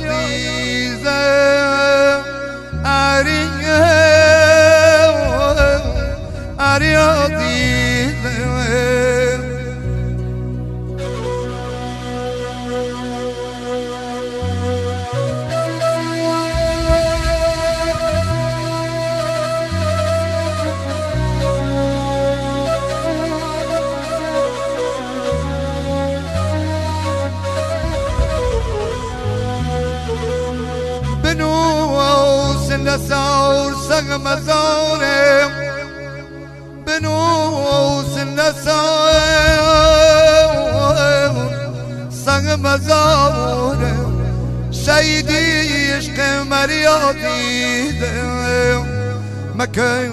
dizer, é, arinho. النساور سق مزارم بنوس النساور سق مزارم شهيدي عشق مرياضي مكان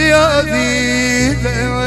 يا ذي